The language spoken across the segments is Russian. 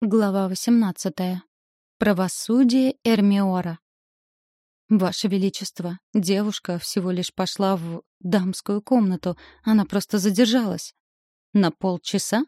Глава 18. Правосудие Эрмиора. «Ваше Величество, девушка всего лишь пошла в дамскую комнату. Она просто задержалась. На полчаса?»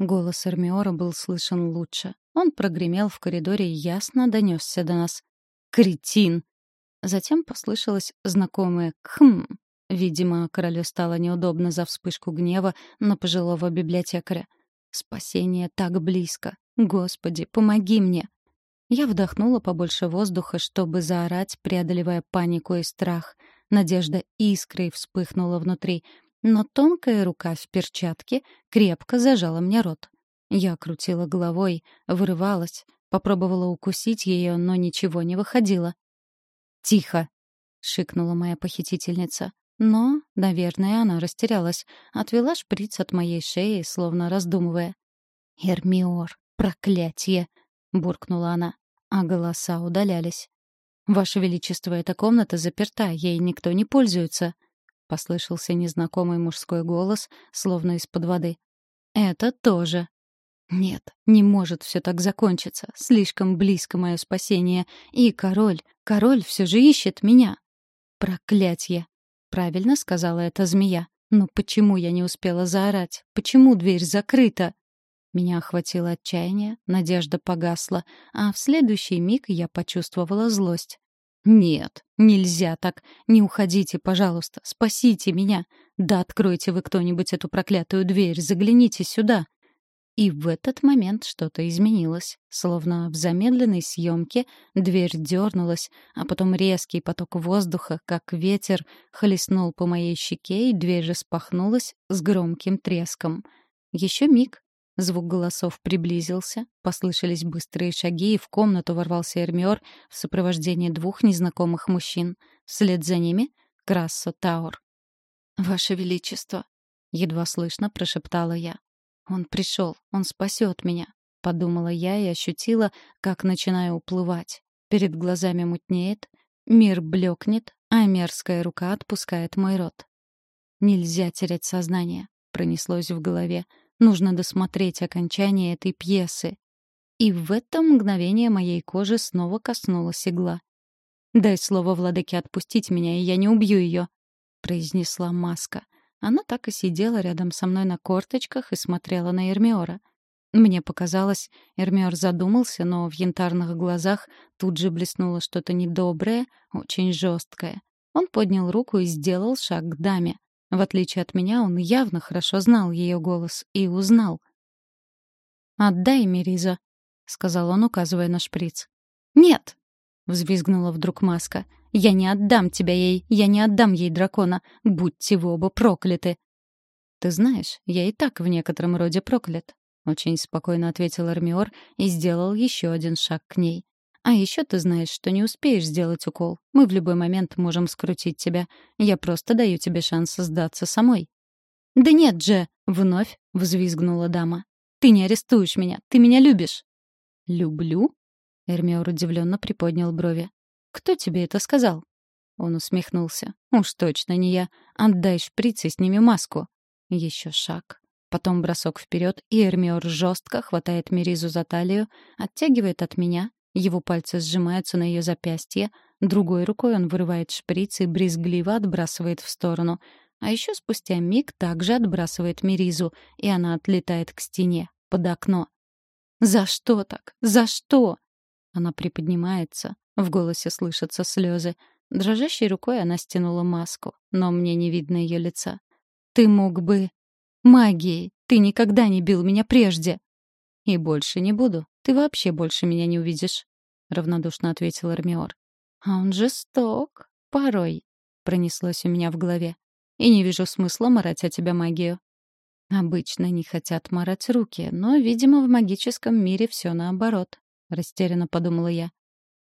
Голос Эрмиора был слышен лучше. Он прогремел в коридоре и ясно донесся до нас. «Кретин!» Затем послышалось знакомое «кхм». Видимо, королю стало неудобно за вспышку гнева на пожилого библиотекаря. Спасение так близко. Господи, помоги мне. Я вдохнула побольше воздуха, чтобы заорать, преодолевая панику и страх. Надежда искрой вспыхнула внутри, но тонкая рука в перчатке крепко зажала мне рот. Я крутила головой, вырывалась, попробовала укусить ее, но ничего не выходило. «Тихо!» — шикнула моя похитительница. Но, наверное, она растерялась, отвела шприц от моей шеи, словно раздумывая. «Эрмиор, проклятие!» — буркнула она, а голоса удалялись. «Ваше Величество, эта комната заперта, ей никто не пользуется», — послышался незнакомый мужской голос, словно из-под воды. «Это тоже». «Нет, не может все так закончиться. Слишком близко мое спасение. И король, король все же ищет меня». «Проклятье!» Правильно сказала эта змея. Но почему я не успела заорать? Почему дверь закрыта? Меня охватило отчаяние, надежда погасла, а в следующий миг я почувствовала злость. «Нет, нельзя так. Не уходите, пожалуйста. Спасите меня. Да откройте вы кто-нибудь эту проклятую дверь. Загляните сюда. И в этот момент что-то изменилось. Словно в замедленной съемке дверь дернулась, а потом резкий поток воздуха, как ветер, хлестнул по моей щеке, и дверь распахнулась с громким треском. Еще миг. Звук голосов приблизился, послышались быстрые шаги, и в комнату ворвался Эрмиор в сопровождении двух незнакомых мужчин. Вслед за ними — Крассо Таур. «Ваше Величество!» — едва слышно прошептала я. Он пришел, он спасет меня, подумала я и ощутила, как начинаю уплывать. Перед глазами мутнеет, мир блекнет, а мерзкая рука отпускает мой рот. Нельзя терять сознание, пронеслось в голове. Нужно досмотреть окончание этой пьесы. И в это мгновение моей кожи снова коснулась игла. «Дай слово владыке отпустить меня, и я не убью ее», — произнесла маска. Она так и сидела рядом со мной на корточках и смотрела на Эрмиора. Мне показалось, Эрмиор задумался, но в янтарных глазах тут же блеснуло что-то недоброе, очень жесткое. Он поднял руку и сделал шаг к даме. В отличие от меня, он явно хорошо знал ее голос и узнал. «Отдай, Мериза», — сказал он, указывая на шприц. «Нет!» — взвизгнула вдруг маска. Я не отдам тебя ей, я не отдам ей дракона. Будьте вы оба прокляты. Ты знаешь, я и так в некотором роде проклят. Очень спокойно ответил Армиор и сделал еще один шаг к ней. А еще ты знаешь, что не успеешь сделать укол. Мы в любой момент можем скрутить тебя. Я просто даю тебе шанс сдаться самой. Да нет же, вновь взвизгнула дама. Ты не арестуешь меня, ты меня любишь. Люблю? Эрмиор удивленно приподнял брови. «Кто тебе это сказал?» Он усмехнулся. «Уж точно не я. Отдай шприц и сними маску». Еще шаг. Потом бросок вперед, и Эрмиор жестко хватает Меризу за талию, оттягивает от меня, его пальцы сжимаются на ее запястье, другой рукой он вырывает шприц и брезгливо отбрасывает в сторону. А еще спустя миг также отбрасывает Меризу, и она отлетает к стене, под окно. «За что так? За что?» Она приподнимается, в голосе слышатся слезы. Дрожащей рукой она стянула маску, но мне не видно ее лица. «Ты мог бы...» «Магией! Ты никогда не бил меня прежде!» «И больше не буду. Ты вообще больше меня не увидишь», — равнодушно ответил Эрмиор. «А он жесток. Порой», — пронеслось у меня в голове. «И не вижу смысла морать от тебя магию». Обычно не хотят морать руки, но, видимо, в магическом мире все наоборот, — растерянно подумала я.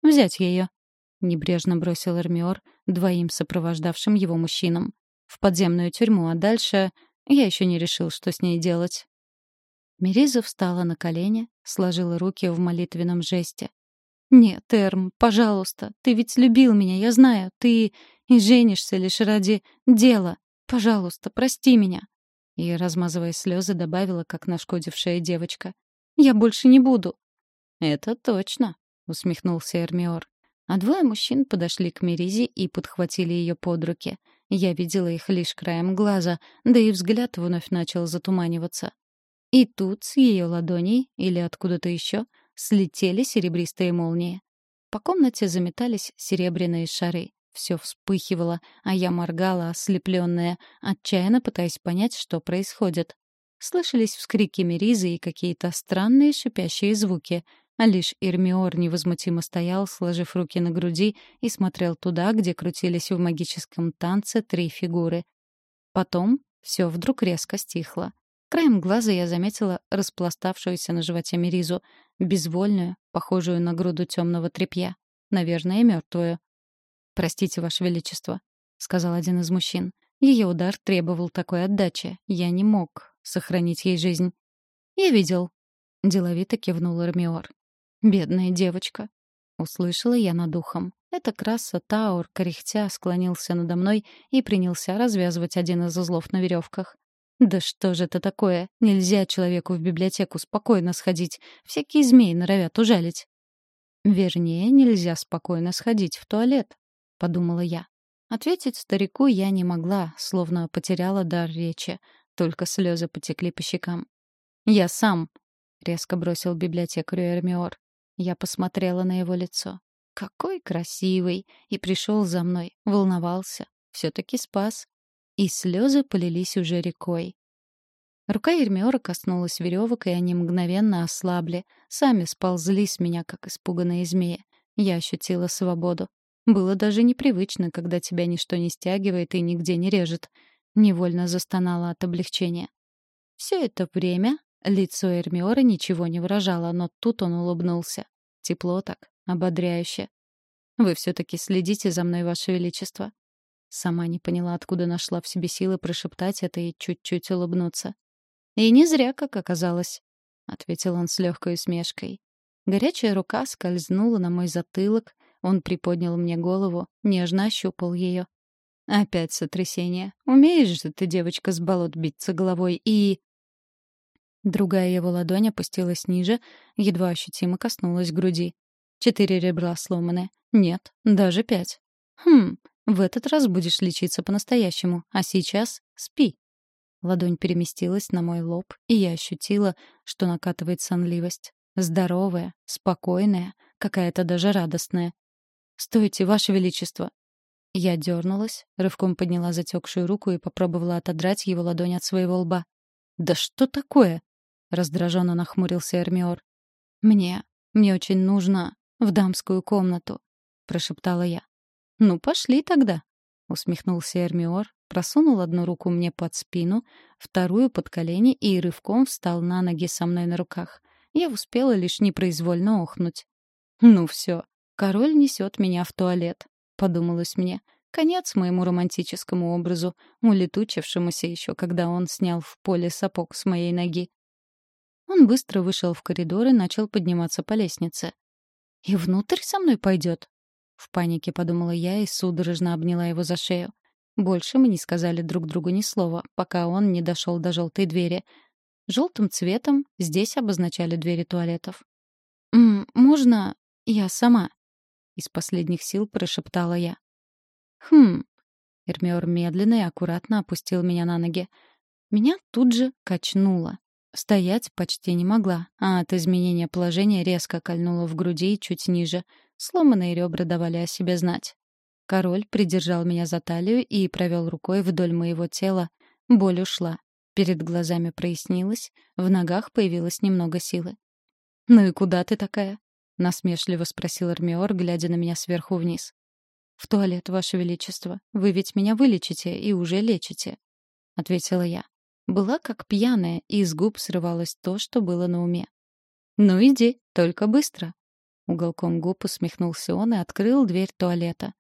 «Взять ее», — небрежно бросил Эрмиор двоим сопровождавшим его мужчинам. «В подземную тюрьму, а дальше я еще не решил, что с ней делать». Мериза встала на колени, сложила руки в молитвенном жесте. «Нет, Эрм, пожалуйста, ты ведь любил меня, я знаю. Ты и женишься лишь ради дела. Пожалуйста, прости меня». И, размазывая слезы, добавила, как нашкодившая девочка. Я больше не буду». «Это точно», — усмехнулся Эрмиор. А двое мужчин подошли к Меризе и подхватили ее под руки. Я видела их лишь краем глаза, да и взгляд вновь начал затуманиваться. И тут с ее ладоней, или откуда-то еще, слетели серебристые молнии. По комнате заметались серебряные шары. Все вспыхивало, а я моргала, ослепленная, отчаянно пытаясь понять, что происходит. Слышались вскрики Меризы и какие-то странные шипящие звуки — а лишь Ирмиор невозмутимо стоял, сложив руки на груди, и смотрел туда, где крутились в магическом танце три фигуры. Потом все вдруг резко стихло. Краем глаза я заметила распластавшуюся на животе Меризу, безвольную, похожую на груду темного тряпья. Наверное, мертвую. «Простите, Ваше Величество», — сказал один из мужчин. Ее удар требовал такой отдачи. Я не мог сохранить ей жизнь. «Я видел», — деловито кивнул Эрмиор. Бедная девочка. Услышала я над ухом. Это краса Таур, кряхтя, склонился надо мной и принялся развязывать один из узлов на веревках. «Да что же это такое? Нельзя человеку в библиотеку спокойно сходить. Всякие змеи норовят ужалить». «Вернее, нельзя спокойно сходить в туалет», — подумала я. Ответить старику я не могла, словно потеряла дар речи. Только слезы потекли по щекам. «Я сам», — резко бросил библиотекарю Эрмиор. Я посмотрела на его лицо. Какой красивый! И пришел за мной, волновался. Все-таки спас. И слезы полились уже рекой. Рука Ермиора коснулась веревок, и они мгновенно ослабли. Сами сползли с меня, как испуганные змеи. Я ощутила свободу. Было даже непривычно, когда тебя ничто не стягивает и нигде не режет. Невольно застонала от облегчения. Все это время Лицо Эрмиора ничего не выражало, но тут он улыбнулся. Тепло так, ободряюще. «Вы все-таки следите за мной, Ваше Величество?» Сама не поняла, откуда нашла в себе силы прошептать это и чуть-чуть улыбнуться. «И не зря, как оказалось», — ответил он с легкой усмешкой. Горячая рука скользнула на мой затылок, он приподнял мне голову, нежно ощупал ее. «Опять сотрясение. Умеешь же ты, девочка, с болот биться головой и...» Другая его ладонь опустилась ниже, едва ощутимо коснулась груди. Четыре ребра сломаны. Нет, даже пять. Хм, в этот раз будешь лечиться по-настоящему, а сейчас спи. Ладонь переместилась на мой лоб, и я ощутила, что накатывает сонливость. Здоровая, спокойная, какая-то даже радостная. «Стойте, Ваше Величество!» Я дернулась, рывком подняла затекшую руку и попробовала отодрать его ладонь от своего лба. «Да что такое?» — раздраженно нахмурился Эрмиор. «Мне... мне очень нужно в дамскую комнату», — прошептала я. «Ну, пошли тогда», — усмехнулся Эрмиор, просунул одну руку мне под спину, вторую под колени и рывком встал на ноги со мной на руках. Я успела лишь непроизвольно охнуть. «Ну все, король несет меня в туалет», — подумалось мне. Конец моему романтическому образу, улетучившемуся еще, когда он снял в поле сапог с моей ноги. Он быстро вышел в коридор и начал подниматься по лестнице. «И внутрь со мной пойдет?» В панике подумала я и судорожно обняла его за шею. Больше мы не сказали друг другу ни слова, пока он не дошел до желтой двери. Желтым цветом здесь обозначали двери туалетов. «М «Можно я сама?» Из последних сил прошептала я. «Хм...» Эрмиор медленно и аккуратно опустил меня на ноги. Меня тут же качнуло. Стоять почти не могла, а от изменения положения резко кольнула в груди и чуть ниже. Сломанные ребра давали о себе знать. Король придержал меня за талию и провел рукой вдоль моего тела. Боль ушла. Перед глазами прояснилось, в ногах появилось немного силы. «Ну и куда ты такая?» — насмешливо спросил Армиор, глядя на меня сверху вниз. «В туалет, Ваше Величество. Вы ведь меня вылечите и уже лечите», — ответила я. Была как пьяная, и из губ срывалось то, что было на уме. «Ну иди, только быстро!» Уголком губ усмехнулся он и открыл дверь туалета.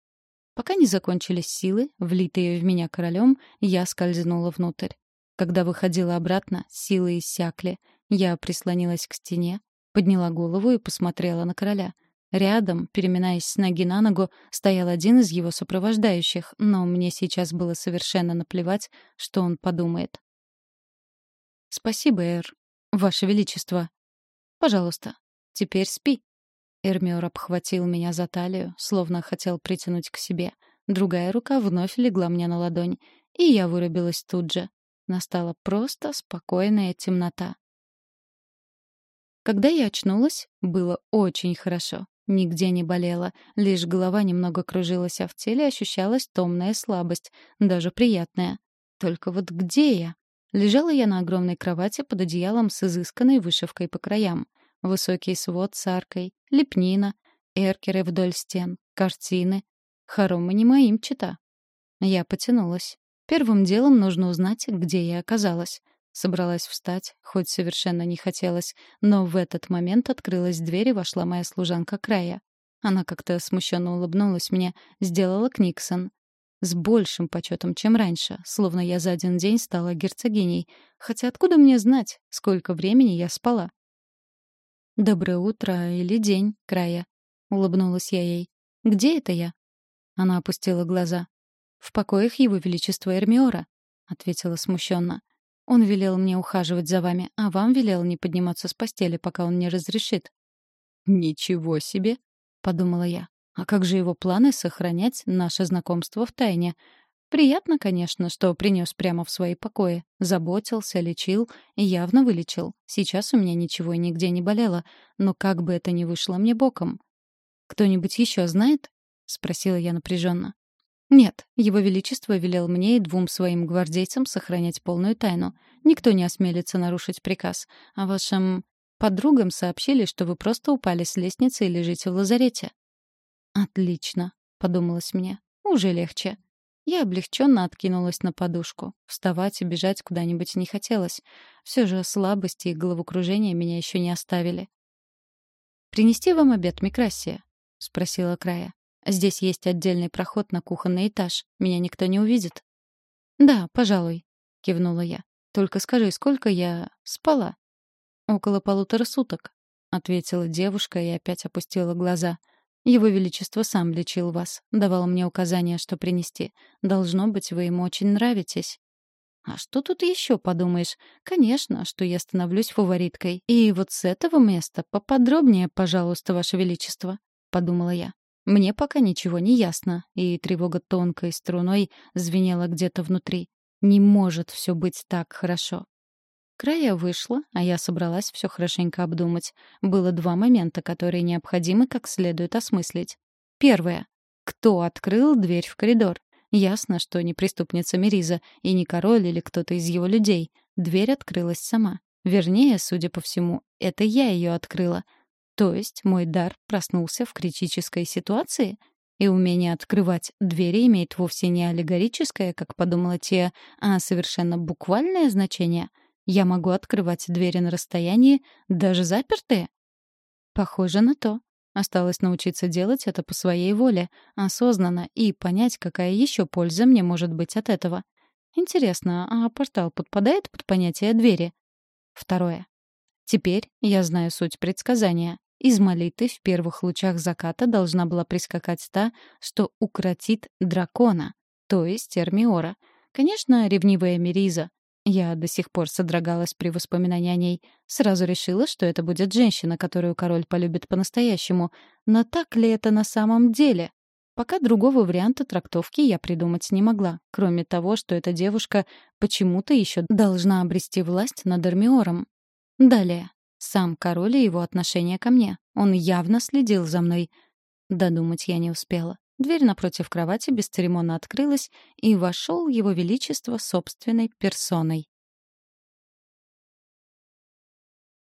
Пока не закончились силы, влитые в меня королем, я скользнула внутрь. Когда выходила обратно, силы иссякли. Я прислонилась к стене, подняла голову и посмотрела на короля. Рядом, переминаясь с ноги на ногу, стоял один из его сопровождающих, но мне сейчас было совершенно наплевать, что он подумает. «Спасибо, Эр. Ваше Величество». Пожалуйста, теперь спи». Эрмиор обхватил меня за талию, словно хотел притянуть к себе. Другая рука вновь легла мне на ладонь, и я вырубилась тут же. Настала просто спокойная темнота. Когда я очнулась, было очень хорошо. Нигде не болело, лишь голова немного кружилась, а в теле ощущалась томная слабость, даже приятная. Только вот где я? Лежала я на огромной кровати под одеялом с изысканной вышивкой по краям. Высокий свод с аркой, лепнина, эркеры вдоль стен, картины. Хоромы не моим чита. Я потянулась. Первым делом нужно узнать, где я оказалась. Собралась встать, хоть совершенно не хотелось, но в этот момент открылась дверь и вошла моя служанка Края. Она как-то смущенно улыбнулась мне, сделала книксон. С большим почетом, чем раньше, словно я за один день стала герцогиней. Хотя откуда мне знать, сколько времени я спала? «Доброе утро или день, Края», — улыбнулась я ей. «Где это я?» Она опустила глаза. «В покоях Его Величества Эрмиора», — ответила смущенно. «Он велел мне ухаживать за вами, а вам велел не подниматься с постели, пока он не разрешит». «Ничего себе!» — подумала я. «А как же его планы сохранять наше знакомство в тайне? Приятно, конечно, что принес прямо в свои покои. Заботился, лечил и явно вылечил. Сейчас у меня ничего и нигде не болело, но как бы это ни вышло мне боком. «Кто-нибудь еще знает?» — спросила я напряженно. «Нет, Его Величество велел мне и двум своим гвардейцам сохранять полную тайну. Никто не осмелится нарушить приказ. А вашим подругам сообщили, что вы просто упали с лестницы и лежите в лазарете». «Отлично», — подумалось мне. «Уже легче». Я облегченно откинулась на подушку. Вставать и бежать куда-нибудь не хотелось. Все же слабости и головокружение меня еще не оставили. «Принести вам обед, Микрасия?» — спросила Края. «Здесь есть отдельный проход на кухонный этаж. Меня никто не увидит». «Да, пожалуй», — кивнула я. «Только скажи, сколько я спала?» «Около полутора суток», — ответила девушка и опять опустила глаза. Его Величество сам лечил вас, давал мне указания, что принести. Должно быть, вы ему очень нравитесь». А что тут еще подумаешь? Конечно, что я становлюсь фавориткой. И вот с этого места поподробнее, пожалуйста, Ваше Величество, — подумала я. Мне пока ничего не ясно, и тревога тонкой струной звенела где-то внутри. Не может все быть так хорошо. Края вышла, а я собралась все хорошенько обдумать. Было два момента, которые необходимо как следует осмыслить. Первое. Кто открыл дверь в коридор? Ясно, что не преступница Мериза и не король или кто-то из его людей. Дверь открылась сама. Вернее, судя по всему, это я ее открыла. То есть мой дар проснулся в критической ситуации? И умение открывать двери имеет вовсе не аллегорическое, как подумала Тия, а совершенно буквальное значение — я могу открывать двери на расстоянии, даже запертые? Похоже на то. Осталось научиться делать это по своей воле, осознанно, и понять, какая еще польза мне может быть от этого. Интересно, а портал подпадает под понятие двери? Второе. Теперь я знаю суть предсказания. Из молиты в первых лучах заката должна была прискакать та, что укротит дракона, то есть Эрмиора. Конечно, ревнивая Мериза, я до сих пор содрогалась при воспоминании о ней. Сразу решила, что это будет женщина, которую король полюбит по-настоящему. Но так ли это на самом деле? Пока другого варианта трактовки я придумать не могла, кроме того, что эта девушка почему-то еще должна обрести власть над Эрмиором. Далее. Сам король и его отношение ко мне. Он явно следил за мной. Додумать я не успела. Дверь напротив кровати бесцеремонно открылась, и вошел его величество собственной персоной.